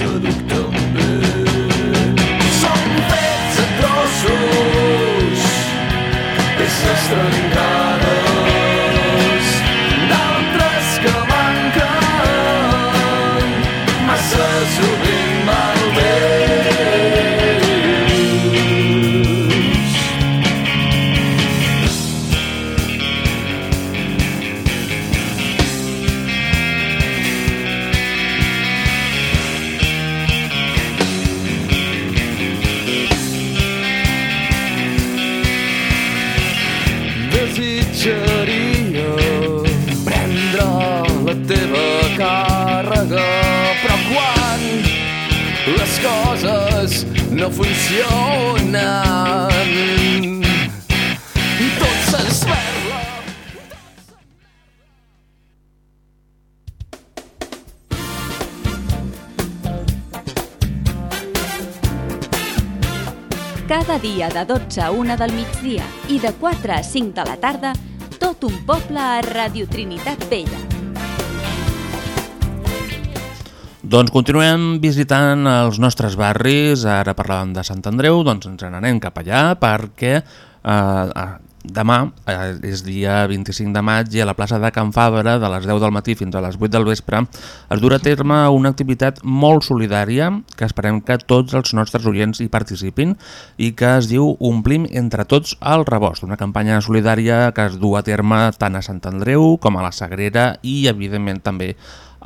Càrrega, però quan les coses no funcionen. Cada dia de 12 a 1 del migdia i de 4 a 5 de la tarda, tot un poble a Radio Trinitat Vella. Doncs continuem visitant els nostres barris, ara parlàvem de Sant Andreu, doncs ens n'anem cap allà perquè eh, eh, demà, eh, és dia 25 de maig, i a la plaça de Can Fabra, de les 10 del matí fins a les 8 del vespre, es durà a terme una activitat molt solidària que esperem que tots els nostres oients hi participin i que es diu Omplim entre tots el rebost, una campanya solidària que es du a terme tant a Sant Andreu com a la Sagrera i evidentment també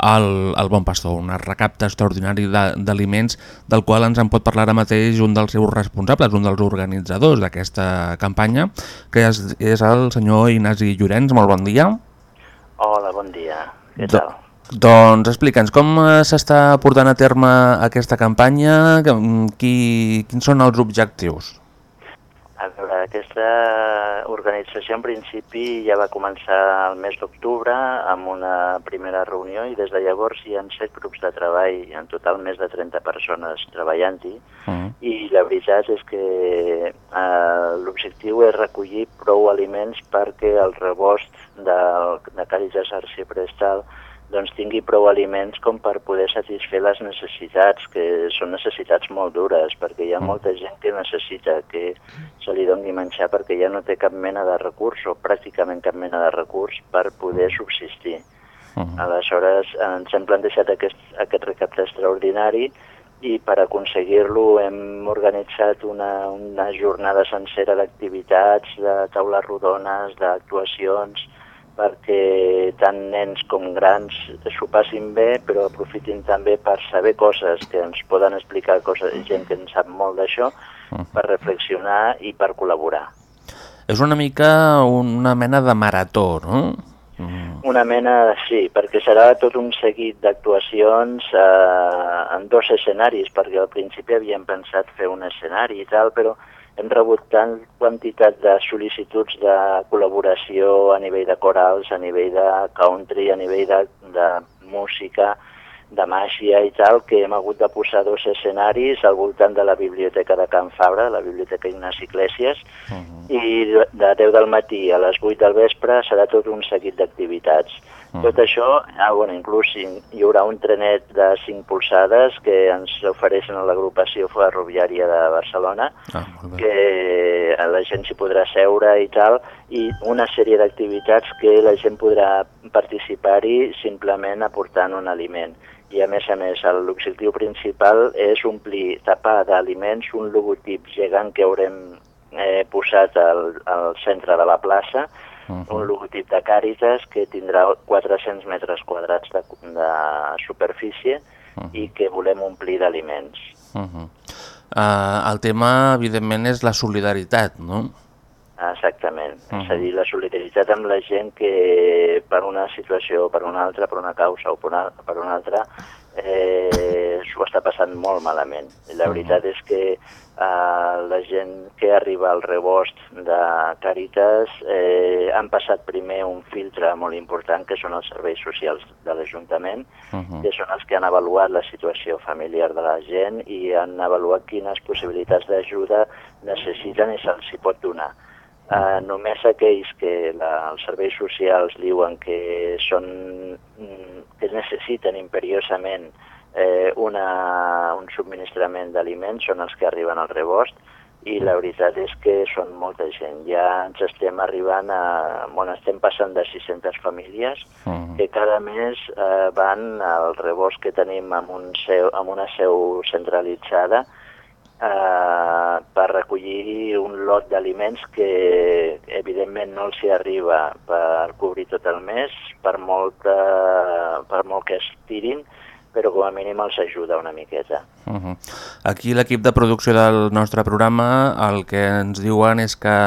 el, el Bon Pastor, un recapte extraordinari de- d'aliments del qual ens en pot parlar ara mateix un dels seus responsables, un dels organitzadors d'aquesta campanya, que és, és el senyor Ignasi Llorenç. Molt bon dia. Hola, bon dia. Què Do- tal? Doncs explica'ns, com s'està portant a terme aquesta campanya? Mm, Qui, quins són els objectius? Aquesta organització en principi ja va començar el mes d'octubre amb una primera reunió i des de llavors hi han set grups de treball, en total més de 30 persones treballant-hi Mm. i la veritat és que eh, l'objectiu és recollir prou aliments perquè el rebost de, de Càritas Arce Prestal doncs tingui prou aliments com per poder satisfer les necessitats, que són necessitats molt dures, perquè hi ha molta gent que necessita que se li doni menjar perquè ja no té cap mena de recurs o pràcticament cap mena de recurs per poder subsistir. Aleshores, ens hem plantejat aquest, aquest recapte extraordinari i per aconseguir-lo hem organitzat una, una jornada sencera d'activitats, de taules rodones, d'actuacions, perquè tant nens com grans s'ho passin bé, però aprofitin també per saber coses que ens poden explicar coses, gent que en sap molt d'això, per reflexionar i per col·laborar. És una mica una mena de marató, no? Una mena, sí, perquè serà tot un seguit d'actuacions eh, en dos escenaris, perquè al principi havíem pensat fer un escenari i tal, però hem rebut tant quantitat de sol·licituds de col·laboració a nivell de corals, a nivell de country, a nivell de, de música, de màgia i tal, que hem hagut de posar dos escenaris al voltant de la biblioteca de Can Fabra, la biblioteca Ignasi Iglesias, uh -huh. i de 10 del matí a les 8 del vespre serà tot un seguit d'activitats. -huh. Tot això, ah, bueno, inclús hi, hi haurà un trenet de 5 polsades que ens ofereixen a l'agrupació ferroviària de Barcelona, Ah, que la gent s'hi podrà seure i tal, i una sèrie d'activitats que la gent podrà participar-hi simplement aportant un aliment. I a més a més, l'objectiu principal és omplir, tapar d'aliments un logotip gegant que haurem eh, posat al, al centre de la plaça, un logotip de Càritas que tindrà 400 metres quadrats de, de superfície i que volem omplir d'aliments. Uh -huh. uh, el tema, evidentment, és la solidaritat, no? Exactament. Uh. -huh. És a dir, la solidaritat amb la gent que per una situació, per una altra, per una causa o per una, per una altra, eh, s'ho està passant molt malament. I la veritat és que eh, la gent que arriba al rebost de Càritas eh, han passat primer un filtre molt important, que són els serveis socials de l'Ajuntament, Mhm. que són els que han avaluat la situació familiar de la gent i han avaluat quines possibilitats d'ajuda necessiten i se'ls pot donar. Uh, només aquells que la, els serveis socials diuen que són mm, que necessiten imperiosament eh, una, un subministrament d'aliments són els que arriben al rebost i la veritat és que són molta gent. Ja ens estem arribant a... Bueno, estem passant de 600 famílies que cada mes eh, van al rebost que tenim amb, un seu, amb una seu centralitzada eh, per recollir un lot d'aliments que evidentment no els hi arriba per cobrir tot el mes, per molt, per molt que es tirin, però com a mínim els ajuda una miqueta. Uh -huh. Aquí l'equip de producció del nostre programa el que ens diuen és que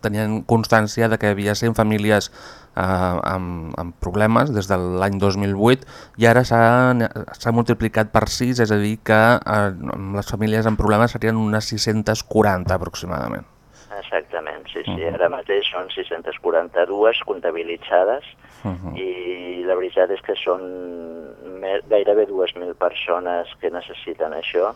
tenien constància de que hi havia 100 famílies eh, amb, amb problemes des de l'any 2008 i ara s'ha multiplicat per 6, és a dir que eh, les famílies amb problemes serien unes 640 aproximadament. Exactament, sí, sí. Mhm. Ara mateix són 642 comptabilitzades Mhm. i la veritat és que són gairebé 2.000 persones que necessiten això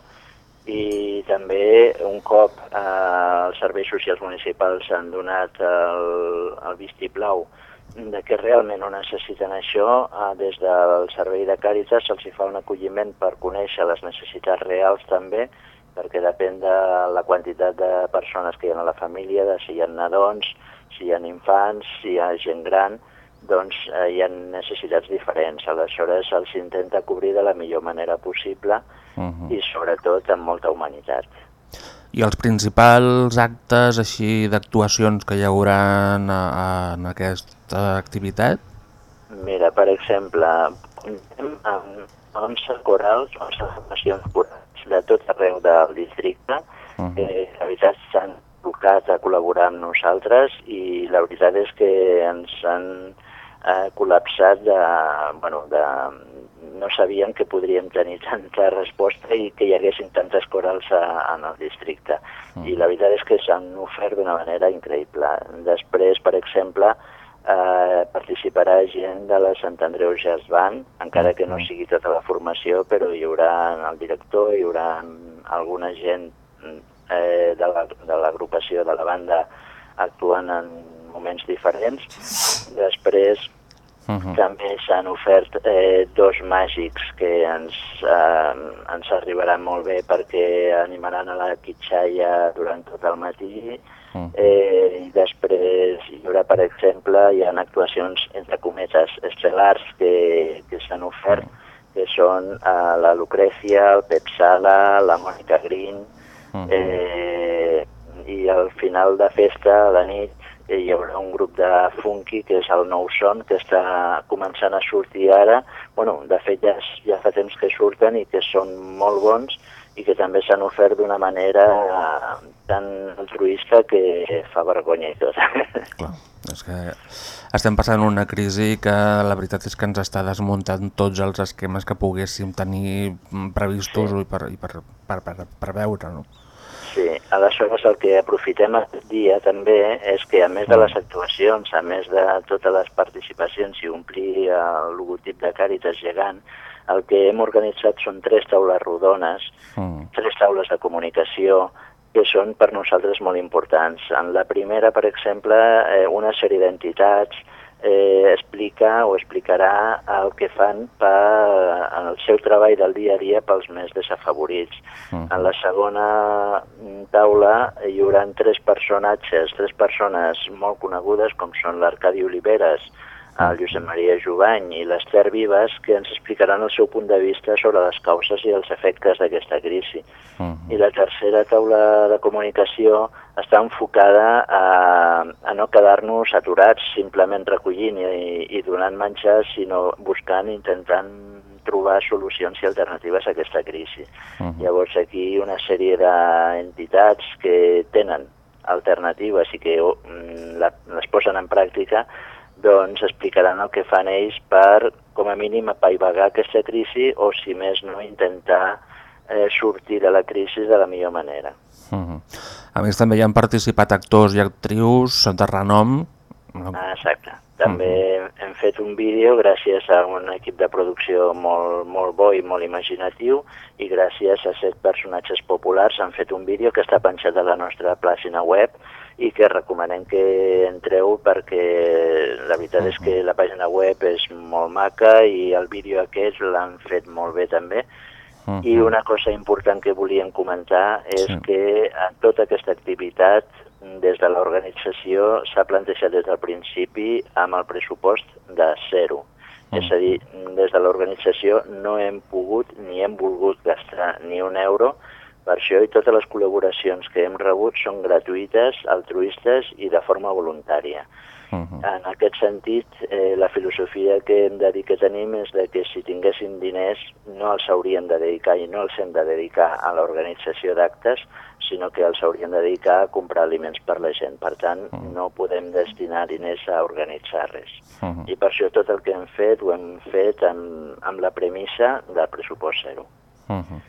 i també un cop eh, els serveis socials municipals han donat el, el vistiplau de que realment ho necessiten això, eh, des del servei de Càritas se'ls fa un acolliment per conèixer les necessitats reals també, perquè depèn de la quantitat de persones que hi ha a la família, de si hi ha nadons, si hi ha infants, si hi ha gent gran, doncs eh, hi ha necessitats diferents. Aleshores se'ls intenta cobrir de la millor manera possible Uh -huh. i sobretot amb molta humanitat. I els principals actes així d'actuacions que hi haurà en, en aquesta activitat? Mira, per exemple, comptem amb 11 corals, 11 formacions corals de tot arreu del districte, Uh -huh. que la veritat s'han trucat a col·laborar amb nosaltres i la veritat és que ens han eh, col·lapsat de, bueno, de, no sabien que podríem tenir tanta resposta i que hi haguessin tantes corals a, en el districte. I la veritat és que s'han ofert d'una manera increïble. Després, per exemple, eh, participarà gent de la Sant Andreu Jazz Band, encara que no sigui tota la formació, però hi haurà el director, hi haurà alguna gent eh, de la- de l'agrupació de, la banda actuant en moments diferents. Després Uh -huh. també s'han ofert eh, dos màgics que ens, eh, ens arribaran molt bé perquè animaran a la quitxalla durant tot el matí. Eh, i després hi haurà, per exemple, hi ha actuacions entre cometes estel·lars que, que s'han ofert que són eh, la Lucrecia, el Pep Sala, la Mònica Green eh, i al final de festa, a la nit, hi haurà un grup de funky que és el Nou Son, que està començant a sortir ara. bueno, de fet ja, ja fa temps que surten i que són molt bons i que també s'han ofert d'una manera eh, tan altruista que fa vergonya i tot. <laughs> És que estem passant una crisi que la veritat és que ens està desmuntant tots els esquemes que poguéssim tenir mm, previstos sí. i, per, i per, per, per, per veure, no? Sí, aleshores el que aprofitem aquest dia també és que a més de les actuacions, a més de totes les participacions i omplir el logotip de Càritas gegant, El que hem organitzat són tres taules rodones, Mm. tres taules de comunicació, que són per nosaltres molt importants. En la primera, per exemple, eh, una sèrie d'entitats eh, explica o explicarà el que fan per, en el seu treball del dia a dia pels més desafavorits. Mm. En la segona taula hi haurà tres personatges, tres persones molt conegudes, com són l'Arcadi Oliveres, el Josep Maria Jovany i l'Ester Vives, que ens explicaran el seu punt de vista sobre les causes i els efectes d'aquesta crisi. I la tercera taula de comunicació està enfocada a, a no quedar-nos aturats simplement recollint i, i donant menjar, sinó buscant, intentant trobar solucions i alternatives a aquesta crisi. Llavors aquí una sèrie d'entitats que tenen alternatives i que mm, la, les posen en pràctica doncs explicaran el que fan ells per, com a mínim, apaivagar aquesta crisi o, si més no, intentar eh, sortir de la crisi de la millor manera. Mhm. A més, també hi han participat actors i actrius de renom. Ah, exacte. També hem fet un vídeo gràcies a un equip de producció molt, molt bo i molt imaginatiu i gràcies a set personatges populars han fet un vídeo que està penjat a la nostra pàgina web i que recomanem que entreu perquè la veritat és que la pàgina web és molt maca i el vídeo aquest l'han fet molt bé també. I una cosa important que volíem comentar és Sí. que en tota aquesta activitat des de l'organització s'ha plantejat des del principi amb el pressupost de zero. És a dir, des de l'organització no hem pogut ni hem volgut gastar ni un euro per això i totes les col·laboracions que hem rebut són gratuïtes, altruistes i de forma voluntària. En aquest sentit, eh, la filosofia que hem de dir que tenim és de que si tinguéssim diners no els haurien de dedicar i no els hem de dedicar a l'organització d'actes, sinó que els hauríem de dedicar a comprar aliments per la gent. Per tant, no podem destinar diners a organitzar res. I per això tot el que hem fet ho hem fet amb, amb la premissa del pressupost zero. Mhm.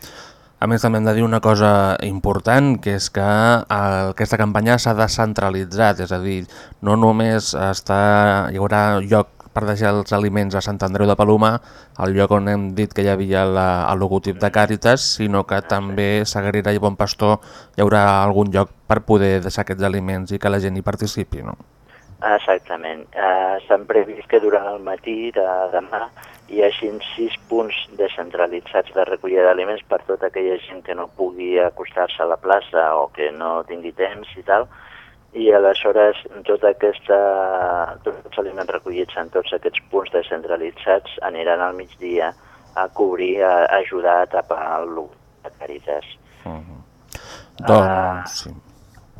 A més, també hem de dir una cosa important, que és que eh, aquesta campanya s'ha descentralitzat, és a dir, no només està, hi haurà lloc per deixar els aliments a Sant Andreu de Palomar, el lloc on hem dit que hi havia la, el logotip de Càritas, sinó que també Sagrera i Bon Pastor hi haurà algun lloc per poder deixar aquests aliments i que la gent hi participi, no? Exactament. Uh, S'han previst que durant el matí de demà hi hagi sis punts descentralitzats de recollida d'aliments per tota aquella gent que no pugui acostar-se a la plaça o que no tingui temps i tal, i aleshores tota aquesta, tots els aliments recollits en tots aquests punts descentralitzats aniran al migdia a cobrir, a, ajudar a tapar el de Càritas. Doncs, sí.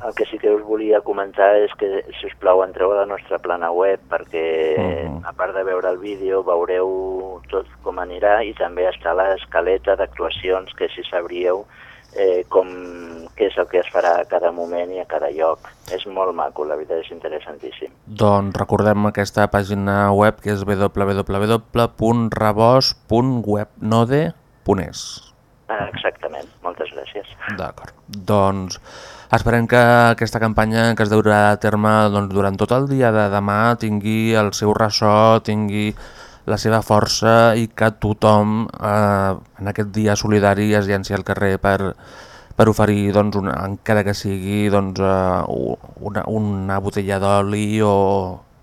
El que sí que us volia comentar és que, si us plau, entreu a la nostra plana web perquè, Mhm. a part de veure el vídeo, veureu tot com anirà i també està l'escaleta d'actuacions que si sabríeu eh, com, què és el que es farà a cada moment i a cada lloc. És molt maco, la veritat és interessantíssim. Doncs recordem aquesta pàgina web que és www.rebost.webnode.es Ah, exactament, moltes gràcies. D'acord. Doncs esperem que aquesta campanya que es durà a terme doncs, durant tot el dia de demà tingui el seu ressò, tingui la seva força i que tothom eh, en aquest dia solidari es llenci al carrer per, per oferir, doncs, una, encara que sigui doncs, eh, una, una botella d'oli o,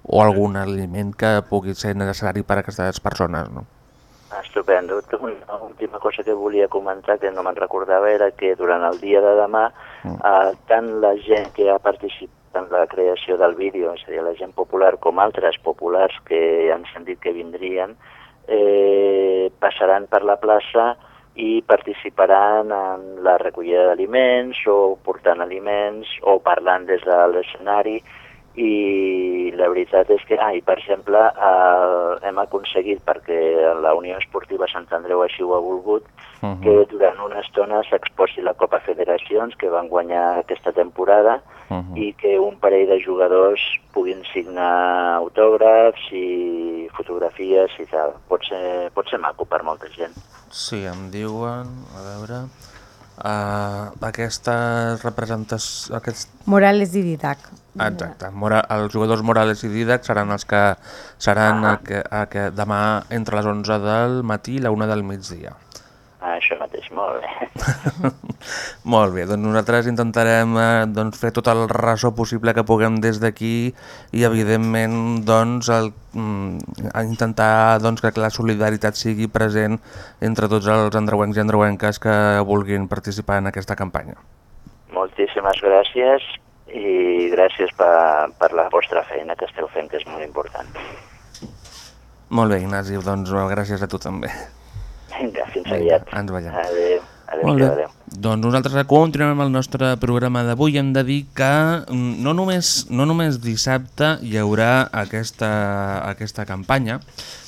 o algun aliment que pugui ser necessari per a aquestes persones. No? Estupendo. Una última cosa que volia comentar, que no me'n recordava, era que durant el dia de demà, eh, tant la gent que ha participat en la creació del vídeo, és a dir, la gent popular com altres populars que han sentit que vindrien, eh, passaran per la plaça i participaran en la recollida d'aliments o portant aliments o parlant des de l'escenari i la veritat és que, ah, i per exemple, eh, hem aconseguit, perquè la Unió Esportiva Sant Andreu així ho ha volgut, Mhm. que durant una estona s'exposi la Copa Federacions, que van guanyar aquesta temporada, Mhm. i que un parell de jugadors puguin signar autògrafs i fotografies i tal. Pot ser, pot ser maco per molta gent. Sí, em diuen, a veure... Uh, aquestes representacions... Aquests... Morales i Didac. Exacte, Mora, els jugadors Morales i Didac seran els que seran a que, a que demà entre les 11 del matí i la 1 del migdia. Ah, això mateix, molt bé. <laughs> Molt bé, doncs nosaltres intentarem eh, doncs, fer tot el ressò possible que puguem des d'aquí i evidentment doncs, el, mm, intentar doncs, que la solidaritat sigui present entre tots els andreuencs i andreuenques que vulguin participar en aquesta campanya. Moltíssimes gràcies i gràcies per, per la vostra feina que esteu fent, que és molt important. Molt bé, Ignasi, doncs gràcies a tu també. Vinga, fins aviat. Ens veiem. Adéu. Adéu, Molt bé. adéu. Doncs nosaltres continuem amb el nostre programa d'avui. Hem de dir que mm, no només, no només dissabte hi haurà aquesta, aquesta campanya,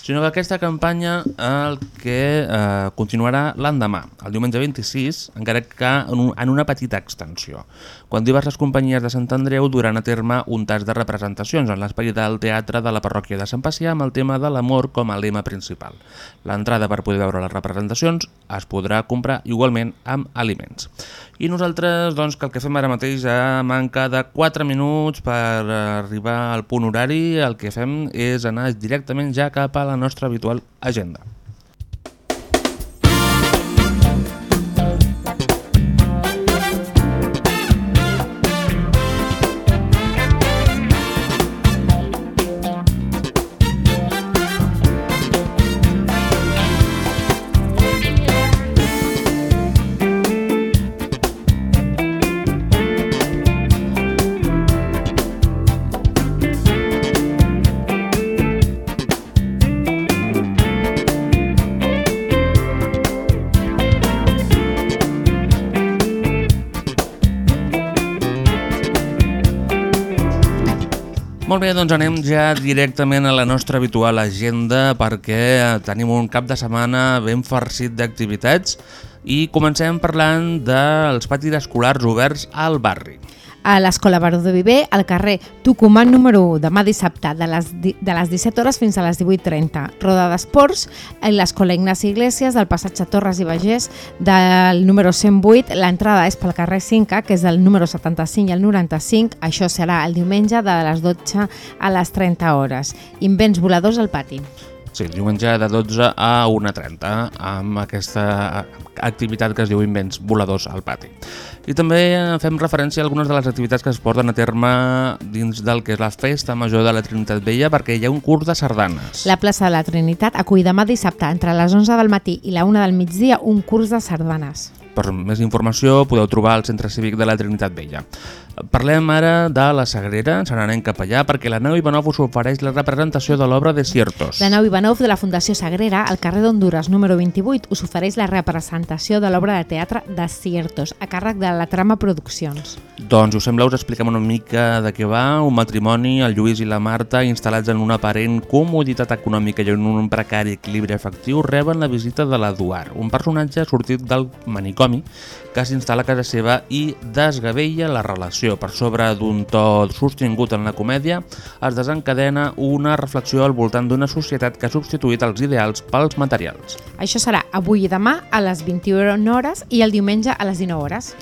sinó que aquesta campanya el que eh, continuarà l'endemà, el diumenge 26, encara que en, un, en una petita extensió, quan diverses companyies de Sant Andreu duran a terme un tas de representacions en l'espai del teatre de la parròquia de Sant Pacià amb el tema de l'amor com a lema principal. L'entrada per poder veure les representacions es podrà comprar igualment amb aliments. I nosaltres, doncs, que el que fem ara mateix a manca de 4 minuts per arribar al punt horari, el que fem és anar directament ja cap a la nostra habitual agenda. Anem ja directament a la nostra habitual agenda perquè eh, tenim un cap de setmana ben farcit d'activitats i comencem parlant dels patis escolars oberts al barri. A l'Escola Baró de Viver, al carrer Tucumán número 1, demà dissabte, de les, de les 17 hores fins a les 18.30. Roda d'Esports, a l'Escola Ignasi Iglesias, del passatge Torres i Bagés, del número 108. L'entrada és pel carrer 5, que és del número 75 i el 95. Això serà el diumenge de les 12 a les 30 hores. Invents voladors al pati. Sí, diumenge de 12 a 1.30 amb aquesta activitat que es diu Invents Voladors al Pati. I també eh, fem referència a algunes de les activitats que es porten a terme dins del que és la Festa Major de la Trinitat Vella perquè hi ha un curs de sardanes. La plaça de la Trinitat acull demà dissabte entre les 11 del matí i la 1 del migdia un curs de sardanes. Per més informació podeu trobar al Centre Cívic de la Trinitat Vella. Parlem ara de la Sagrera, ens n'anem cap allà perquè la nau Ivanov us ofereix la representació de l'obra Desiertos. La nau Ivanov de la Fundació Sagrera, al carrer d'Honduras número 28, us ofereix la representació de l'obra de teatre Desiertos, a càrrec de la Trama Produccions. Doncs, us sembla, us expliquem una mica de què va. Un matrimoni, el Lluís i la Marta, instal·lats en una aparent comoditat econòmica i en un precari equilibri efectiu, reben la visita de l'Eduard, un personatge sortit del manicomi que s'instal·la a casa seva i desgavella la relació. Per sobre d'un to sostingut en la comèdia, es desencadena una reflexió al voltant d'una societat que ha substituït els ideals pels materials. Això serà avui i demà a les 21 hores i el diumenge a les 19 hores.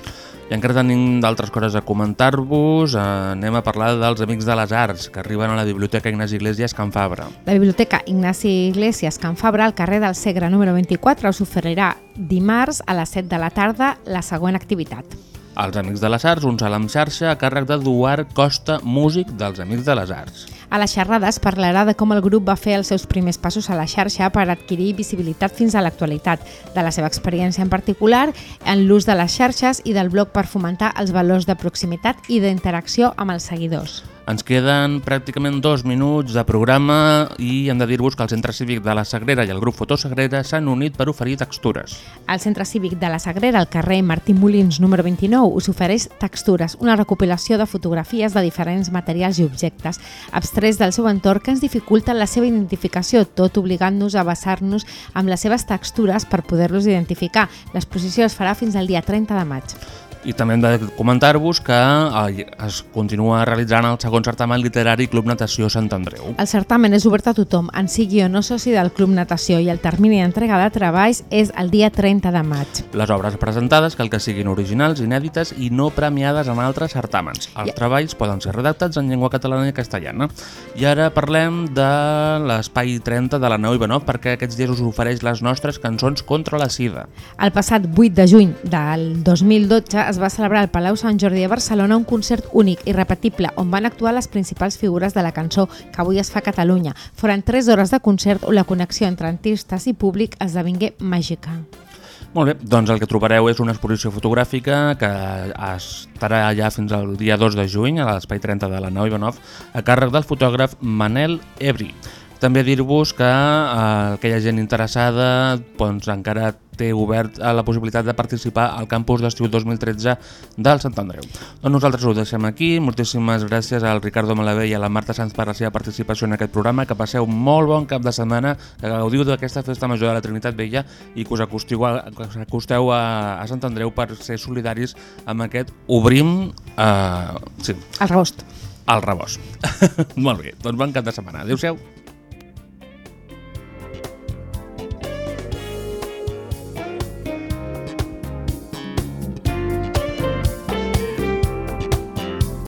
I encara tenim d'altres coses a comentar-vos. Eh, anem a parlar dels Amics de les Arts, que arriben a la Biblioteca Ignasi Iglesias Can Fabra. La Biblioteca Ignasi Iglesias Can Fabra, al carrer del Segre número 24, us oferirà dimarts a les 7 de la tarda la següent activitat. Els Amics de les Arts, un salt amb xarxa a càrrec d'Eduard Costa, músic dels Amics de les Arts. A les xerrades parlarà de com el grup va fer els seus primers passos a la xarxa per adquirir visibilitat fins a l'actualitat, de la seva experiència en particular en l'ús de les xarxes i del blog per fomentar els valors de proximitat i d'interacció amb els seguidors. Ens queden pràcticament dos minuts de programa i hem de dir-vos que el Centre Cívic de la Sagrera i el grup Fotosagrera s'han unit per oferir textures. El Centre Cívic de la Sagrera, al carrer Martí Molins número 29, us ofereix Textures, una recopilació de fotografies de diferents materials i objectes, abstrets del seu entorn que ens dificulten la seva identificació, tot obligant-nos a basar-nos amb les seves textures per poder-los identificar. L'exposició es farà fins al dia 30 de maig. I també hem de comentar-vos que eh, es continua realitzant el segon certamen literari Club Natació Sant Andreu. El certamen és obert a tothom, en sigui o no soci del Club Natació i el termini d'entrega de treballs és el dia 30 de maig. Les obres presentades cal que siguin originals, inèdites i no premiades en altres certàmens. Els treballs poden ser redactats en llengua catalana i castellana. I ara parlem de l'Espai 30 de la Nau Ivanov perquè aquests dies us ofereix les nostres cançons contra la sida. El passat 8 de juny del 2012 es va celebrar al Palau Sant Jordi de Barcelona un concert únic i repetible on van actuar les principals figures de la cançó que avui es fa a Catalunya. Foren 3 hores de concert on la connexió entre artistes i públic esdevingué màgica. Molt bé, doncs el que trobareu és una exposició fotogràfica que estarà allà fins al dia 2 de juny a l'Espai 30 de la Nau Ivanov a càrrec del fotògraf Manel Ebri. També dir-vos que eh, aquella gent interessada doncs, encara té obert a la possibilitat de participar al campus d'estiu 2013 del Sant Andreu. Doncs nosaltres ho deixem aquí. Moltíssimes gràcies al Ricardo Malavé i a la Marta Sanz per la seva participació en aquest programa. Que passeu molt bon cap de setmana, que gaudiu d'aquesta festa major de la Trinitat Vella i que us acosteu a, que us acosteu a, a Sant Andreu per ser solidaris amb aquest Obrim... Eh, sí. El rebost. El rebost. <laughs> molt bé, doncs bon cap de setmana. Adéu-siau.